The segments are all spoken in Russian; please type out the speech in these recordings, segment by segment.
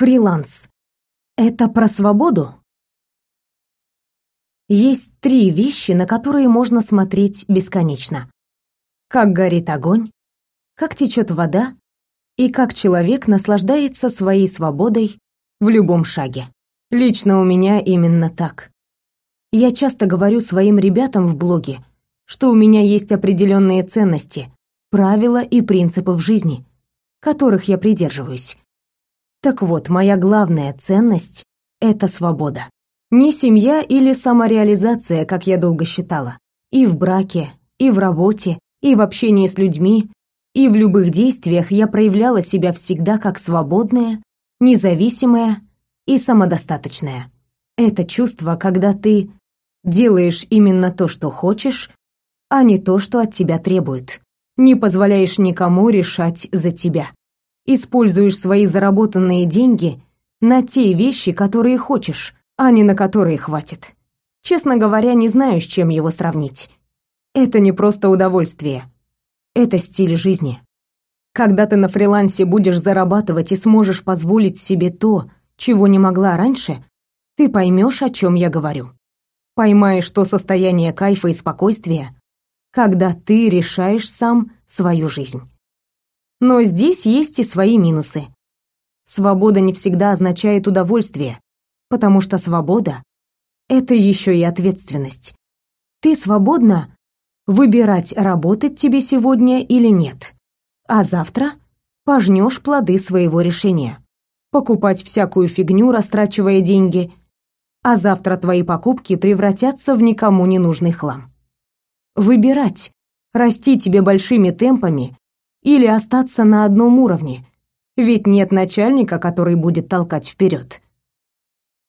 Фриланс. Это про свободу? Есть три вещи, на которые можно смотреть бесконечно. Как горит огонь, как течет вода и как человек наслаждается своей свободой в любом шаге. Лично у меня именно так. Я часто говорю своим ребятам в блоге, что у меня есть определенные ценности, правила и принципы в жизни, которых я придерживаюсь. Так вот, моя главная ценность — это свобода. Не семья или самореализация, как я долго считала. И в браке, и в работе, и в общении с людьми, и в любых действиях я проявляла себя всегда как свободная, независимая и самодостаточная. Это чувство, когда ты делаешь именно то, что хочешь, а не то, что от тебя требуют. Не позволяешь никому решать за тебя используешь свои заработанные деньги на те вещи, которые хочешь, а не на которые хватит. Честно говоря, не знаю, с чем его сравнить. Это не просто удовольствие. Это стиль жизни. Когда ты на фрилансе будешь зарабатывать и сможешь позволить себе то, чего не могла раньше, ты поймешь, о чем я говорю. Поймаешь то состояние кайфа и спокойствия, когда ты решаешь сам свою жизнь. Но здесь есть и свои минусы. Свобода не всегда означает удовольствие, потому что свобода — это еще и ответственность. Ты свободна выбирать, работать тебе сегодня или нет, а завтра пожнешь плоды своего решения. Покупать всякую фигню, растрачивая деньги, а завтра твои покупки превратятся в никому не нужный хлам. Выбирать, расти тебе большими темпами или остаться на одном уровне, ведь нет начальника, который будет толкать вперед.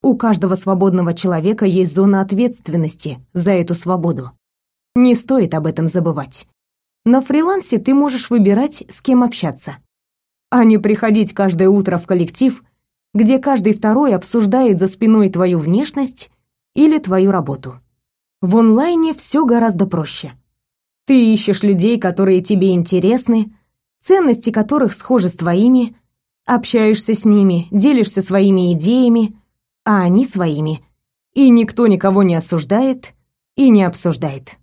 У каждого свободного человека есть зона ответственности за эту свободу. Не стоит об этом забывать. На фрилансе ты можешь выбирать, с кем общаться, а не приходить каждое утро в коллектив, где каждый второй обсуждает за спиной твою внешность или твою работу. В онлайне все гораздо проще. Ты ищешь людей, которые тебе интересны, ценности которых схожи с твоими, общаешься с ними, делишься своими идеями, а они своими, и никто никого не осуждает и не обсуждает.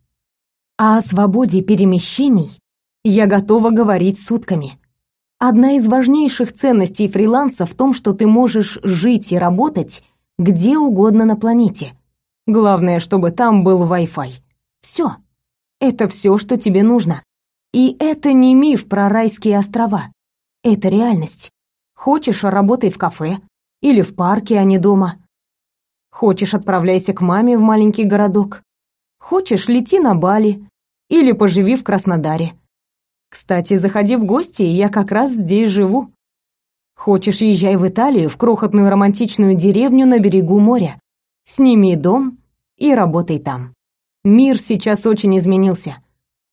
А о свободе перемещений я готова говорить сутками. Одна из важнейших ценностей фриланса в том, что ты можешь жить и работать где угодно на планете. Главное, чтобы там был Wi-Fi. Все. Это все, что тебе нужно. И это не миф про райские острова. Это реальность. Хочешь, работай в кафе или в парке, а не дома. Хочешь, отправляйся к маме в маленький городок. Хочешь, лети на Бали или поживи в Краснодаре. Кстати, заходи в гости, я как раз здесь живу. Хочешь, езжай в Италию, в крохотную романтичную деревню на берегу моря. Сними дом и работай там. Мир сейчас очень изменился.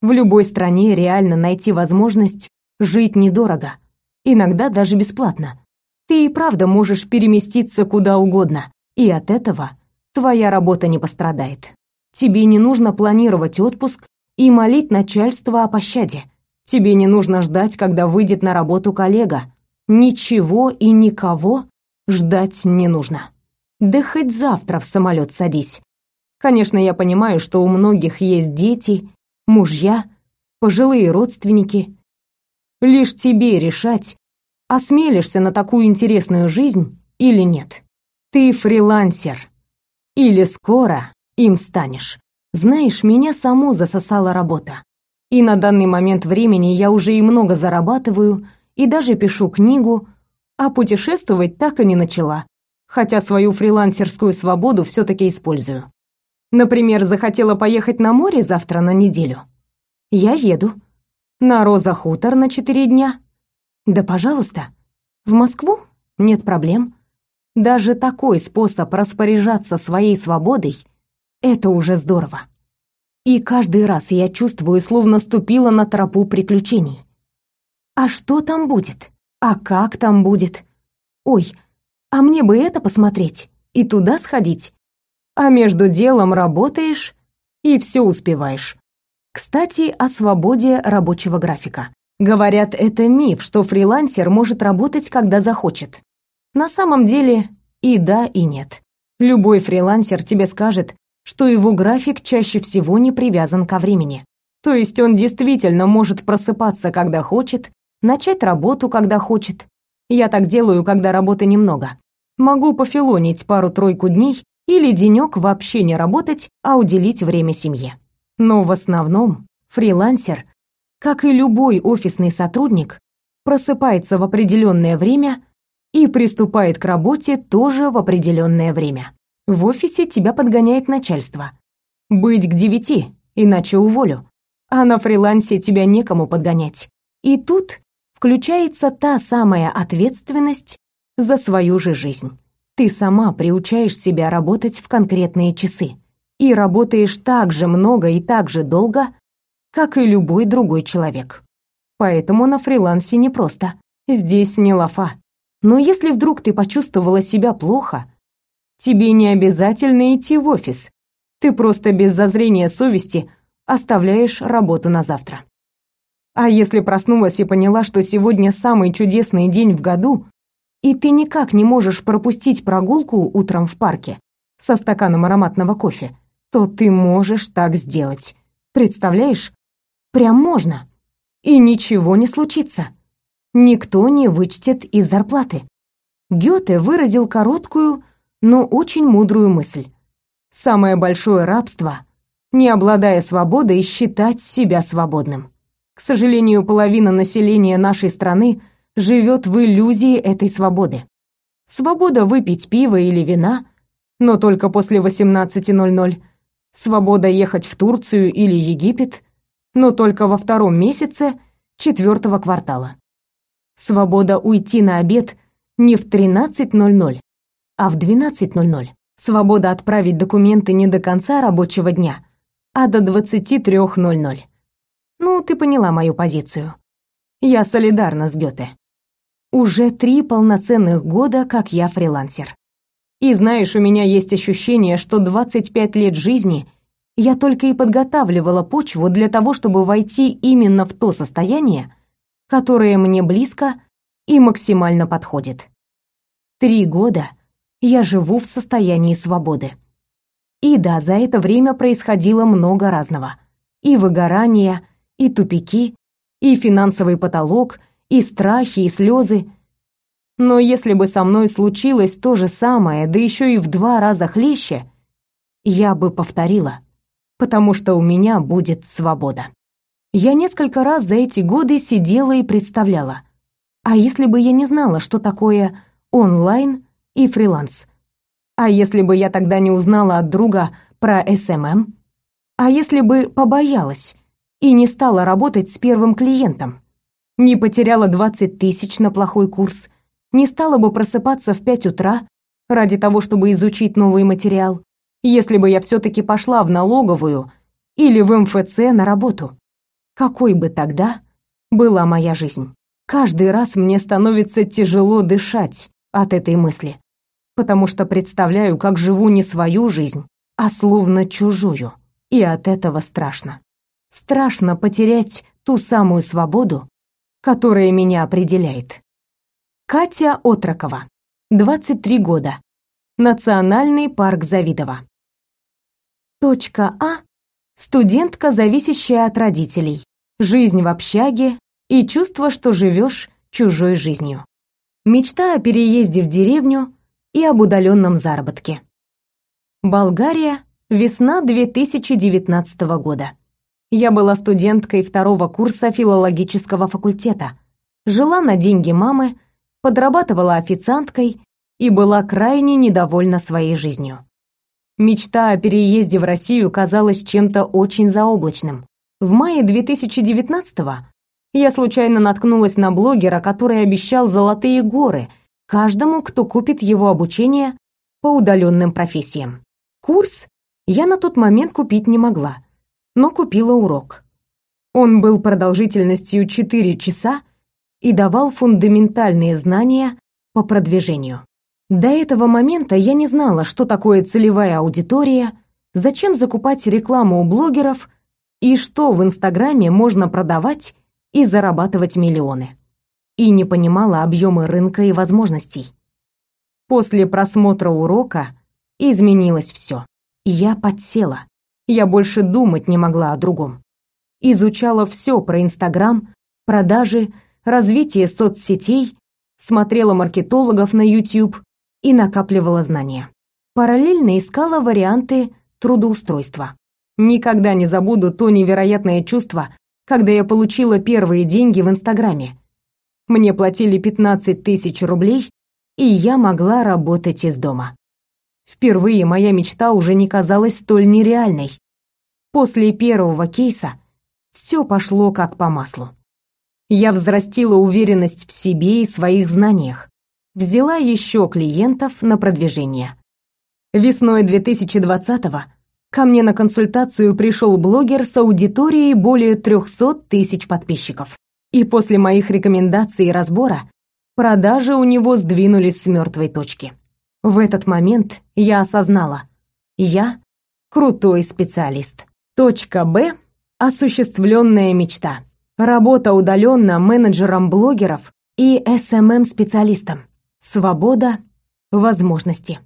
В любой стране реально найти возможность жить недорого, иногда даже бесплатно. Ты и правда можешь переместиться куда угодно, и от этого твоя работа не пострадает. Тебе не нужно планировать отпуск и молить начальство о пощаде. Тебе не нужно ждать, когда выйдет на работу коллега. Ничего и никого ждать не нужно. Да хоть завтра в самолет садись. Конечно, я понимаю, что у многих есть дети мужья, пожилые родственники. Лишь тебе решать, осмелишься на такую интересную жизнь или нет. Ты фрилансер. Или скоро им станешь. Знаешь, меня саму засосала работа. И на данный момент времени я уже и много зарабатываю, и даже пишу книгу, а путешествовать так и не начала, хотя свою фрилансерскую свободу все таки использую. Например, захотела поехать на море завтра на неделю. Я еду. На Роза Хутор на четыре дня. Да, пожалуйста. В Москву? Нет проблем. Даже такой способ распоряжаться своей свободой — это уже здорово. И каждый раз я чувствую, словно ступила на тропу приключений. А что там будет? А как там будет? Ой, а мне бы это посмотреть и туда сходить а между делом работаешь и все успеваешь. Кстати, о свободе рабочего графика. Говорят, это миф, что фрилансер может работать, когда захочет. На самом деле и да, и нет. Любой фрилансер тебе скажет, что его график чаще всего не привязан ко времени. То есть он действительно может просыпаться, когда хочет, начать работу, когда хочет. Я так делаю, когда работы немного. Могу пофилонить пару-тройку дней или денек вообще не работать, а уделить время семье. Но в основном фрилансер, как и любой офисный сотрудник, просыпается в определенное время и приступает к работе тоже в определенное время. В офисе тебя подгоняет начальство. Быть к девяти, иначе уволю. А на фрилансе тебя некому подгонять. И тут включается та самая ответственность за свою же жизнь. Ты сама приучаешь себя работать в конкретные часы. И работаешь так же много и так же долго, как и любой другой человек. Поэтому на фрилансе непросто. Здесь не лафа. Но если вдруг ты почувствовала себя плохо, тебе не обязательно идти в офис. Ты просто без зазрения совести оставляешь работу на завтра. А если проснулась и поняла, что сегодня самый чудесный день в году, и ты никак не можешь пропустить прогулку утром в парке со стаканом ароматного кофе, то ты можешь так сделать. Представляешь? Прям можно. И ничего не случится никто не вычтет из зарплаты. Гёте выразил короткую, но очень мудрую мысль. Самое большое рабство — не обладая свободой, считать себя свободным. К сожалению, половина населения нашей страны живет в иллюзии этой свободы. Свобода выпить пиво или вина, но только после 18.00. Свобода ехать в Турцию или Египет, но только во втором месяце четвертого квартала. Свобода уйти на обед не в 13.00, а в 12.00. Свобода отправить документы не до конца рабочего дня, а до 23.00. Ну, ты поняла мою позицию. Я солидарна с Гёте. Уже три полноценных года, как я фрилансер. И знаешь, у меня есть ощущение, что 25 лет жизни я только и подготавливала почву для того, чтобы войти именно в то состояние, которое мне близко и максимально подходит. Три года я живу в состоянии свободы. И да, за это время происходило много разного. И выгорание, и тупики, и финансовый потолок, и страхи, и слезы. Но если бы со мной случилось то же самое, да еще и в два раза хлеще, я бы повторила, потому что у меня будет свобода. Я несколько раз за эти годы сидела и представляла. А если бы я не знала, что такое онлайн и фриланс? А если бы я тогда не узнала от друга про SMM? А если бы побоялась и не стала работать с первым клиентом? Не потеряла 20 тысяч на плохой курс? Не стала бы просыпаться в 5 утра ради того, чтобы изучить новый материал? Если бы я все-таки пошла в налоговую или в МФЦ на работу? какой бы тогда была моя жизнь. Каждый раз мне становится тяжело дышать от этой мысли, потому что представляю, как живу не свою жизнь, а словно чужую. И от этого страшно. Страшно потерять ту самую свободу, которая меня определяет. Катя Отрокова, 23 года. Национальный парк Завидово. Точка А студентка, зависящая от родителей, жизнь в общаге и чувство, что живешь чужой жизнью. Мечта о переезде в деревню и об удаленном заработке. Болгария, весна 2019 года. Я была студенткой второго курса филологического факультета, жила на деньги мамы, подрабатывала официанткой и была крайне недовольна своей жизнью. Мечта о переезде в Россию казалась чем-то очень заоблачным. В мае 2019-го я случайно наткнулась на блогера, который обещал золотые горы каждому, кто купит его обучение по удаленным профессиям. Курс я на тот момент купить не могла, но купила урок. Он был продолжительностью 4 часа и давал фундаментальные знания по продвижению. До этого момента я не знала, что такое целевая аудитория, зачем закупать рекламу у блогеров и что в Инстаграме можно продавать и зарабатывать миллионы. И не понимала объемы рынка и возможностей. После просмотра урока изменилось все. Я подсела. Я больше думать не могла о другом. Изучала все про Инстаграм, продажи, развитие соцсетей, смотрела маркетологов на YouTube и накапливала знания. Параллельно искала варианты трудоустройства. Никогда не забуду то невероятное чувство, когда я получила первые деньги в Инстаграме. Мне платили 15 тысяч рублей, и я могла работать из дома. Впервые моя мечта уже не казалась столь нереальной. После первого кейса все пошло как по маслу. Я взрастила уверенность в себе и своих знаниях. Взяла еще клиентов на продвижение. Весной 2020-го Ко мне на консультацию пришел блогер с аудиторией более 300 тысяч подписчиков. И после моих рекомендаций и разбора продажи у него сдвинулись с мертвой точки. В этот момент я осознала, я крутой специалист. Точка Б – осуществленная мечта. Работа удаленно менеджером блогеров и SMM-специалистом. Свобода, возможности.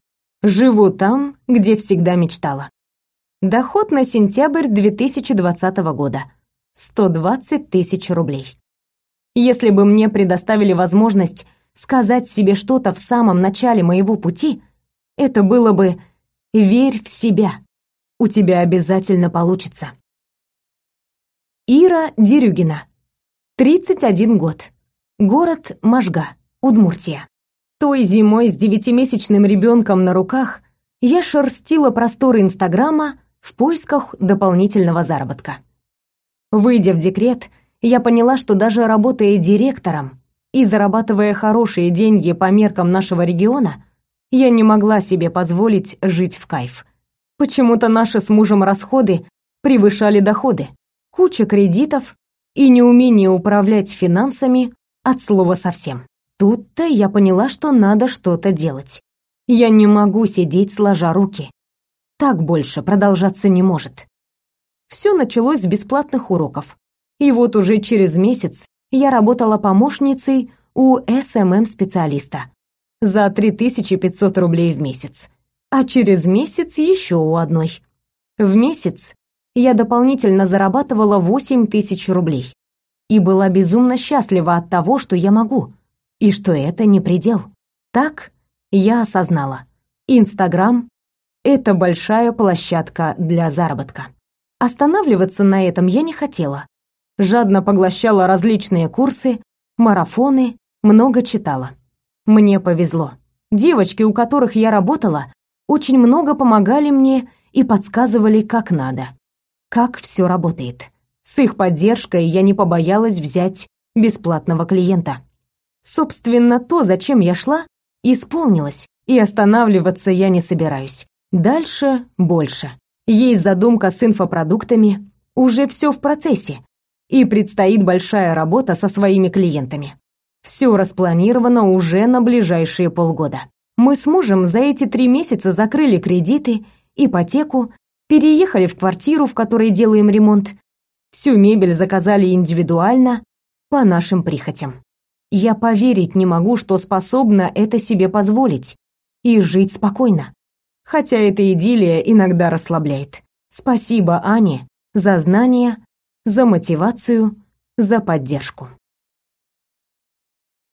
Живу там, где всегда мечтала. Доход на сентябрь 2020 года. 120 тысяч. Если бы мне предоставили возможность сказать себе что-то в самом начале моего пути, это было бы «Верь в себя. У тебя обязательно получится». Ира Дерюгина. 31 год. Город Можга, Удмуртия. Той зимой с девятимесячным ребенком на руках я шерстила просторы Инстаграма, в поисках дополнительного заработка. Выйдя в декрет, я поняла, что даже работая директором и зарабатывая хорошие деньги по меркам нашего региона, я не могла себе позволить жить в кайф. Почему-то наши с мужем расходы превышали доходы. Куча кредитов и неумение управлять финансами от слова совсем. Тут-то я поняла, что надо что-то делать. Я не могу сидеть сложа руки. Так больше продолжаться не может. Все началось с бесплатных уроков. И вот уже через месяц я работала помощницей у SMM-специалиста за 3500 рублей в месяц. А через месяц еще у одной. В месяц я дополнительно зарабатывала 8 тысяч рублей. И была безумно счастлива от того, что я могу. И что это не предел. Так я осознала. Инстаграм это большая площадка для заработка. Останавливаться на этом я не хотела. Жадно поглощала различные курсы, марафоны, много читала. Мне повезло. Девочки, у которых я работала, очень много помогали мне и подсказывали, как надо. Как все работает. С их поддержкой я не побоялась взять бесплатного клиента. Собственно, то, зачем я шла, исполнилось, и останавливаться я не собираюсь. Дальше больше. Есть задумка с инфопродуктами, уже все в процессе, и предстоит большая работа со своими клиентами. Все распланировано уже на ближайшие полгода. Мы с мужем за эти три месяца закрыли кредиты, ипотеку, переехали в квартиру, в которой делаем ремонт. Всю мебель заказали индивидуально, по нашим прихотям. Я поверить не могу, что способна это себе позволить и жить спокойно хотя эта идиллия иногда расслабляет. Спасибо Ане за знания, за мотивацию, за поддержку.